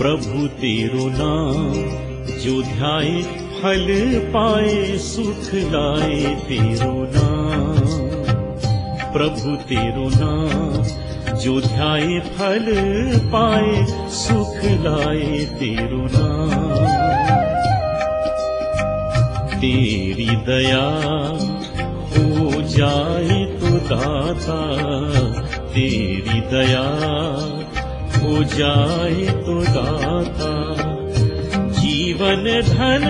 प्रभु तेरो नाम जो ध्याए फल पाए सुख लाए तेरो नाम। प्रभु तेरो नाम जो ध्याए फल पाए सुख लाए तेरो नाम। तेरी दया हो जाए तो दाता तेरी दया हो जाए तो दाता। जीवन धन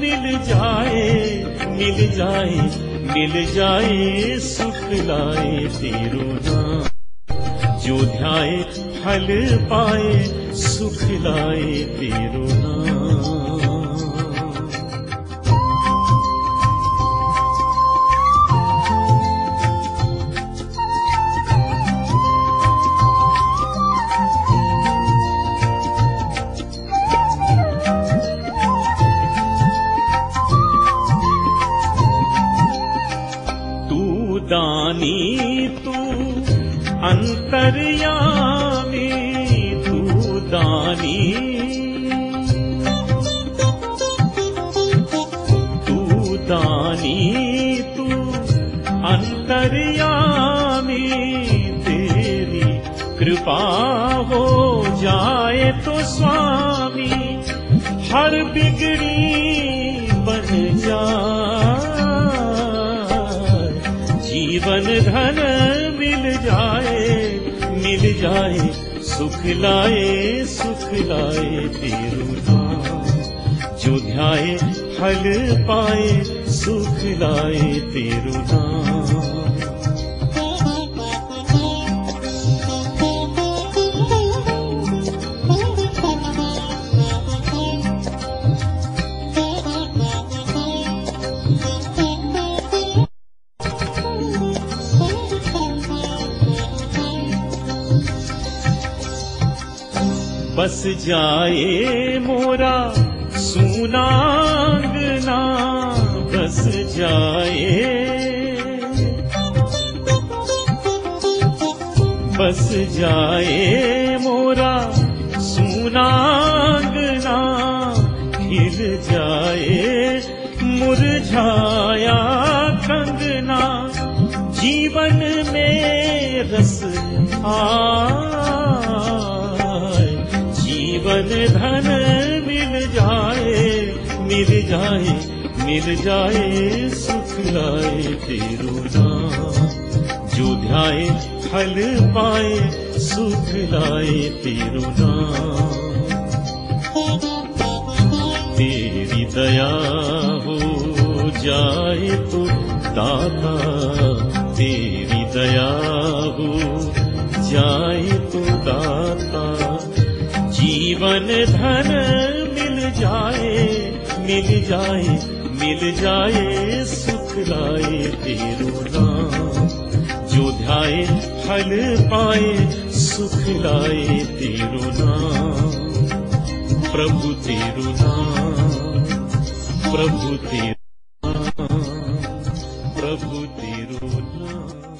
मिल जाए मिल जाए मिल जाए, सुख लाए तेरो नाम। जो ध्याए, फल पाए, सुख लाए तेरो नाम। तू अंतर्यामी तू दानी। तू दानी तू अंतर्यामी तेरी कृपा हो जाए तो स्वामी। हर बिगड़ी सुख लाए सुख लाए तेरू नाम जो ध्याए फल पाए सुख लाए तेरू नाम बस जाए मोरा सुनांगना बस जाए। बस जाए मोरा सुनांगना खिल जाए मुरझाया कंगना। जीवन में रस आए जीवन धन मिल जाए मिल जाए मिल जाए, सुख लाए तेरो नाम। जो ध्याए फल पाए, सुख लाए तेरो नाम। तेरी दया हो जाए तो दाता, तेरी दया हो जाए जीवन धन मिल जाए मिल जाए मिल जाए सुख लाए तेरो नाम। जो ध्याए, फल पाए, सुख लाए तेरो नाम। प्रभु तेरु नाम, प्रभु तेरु नाम, प्रभु तेरु नाम।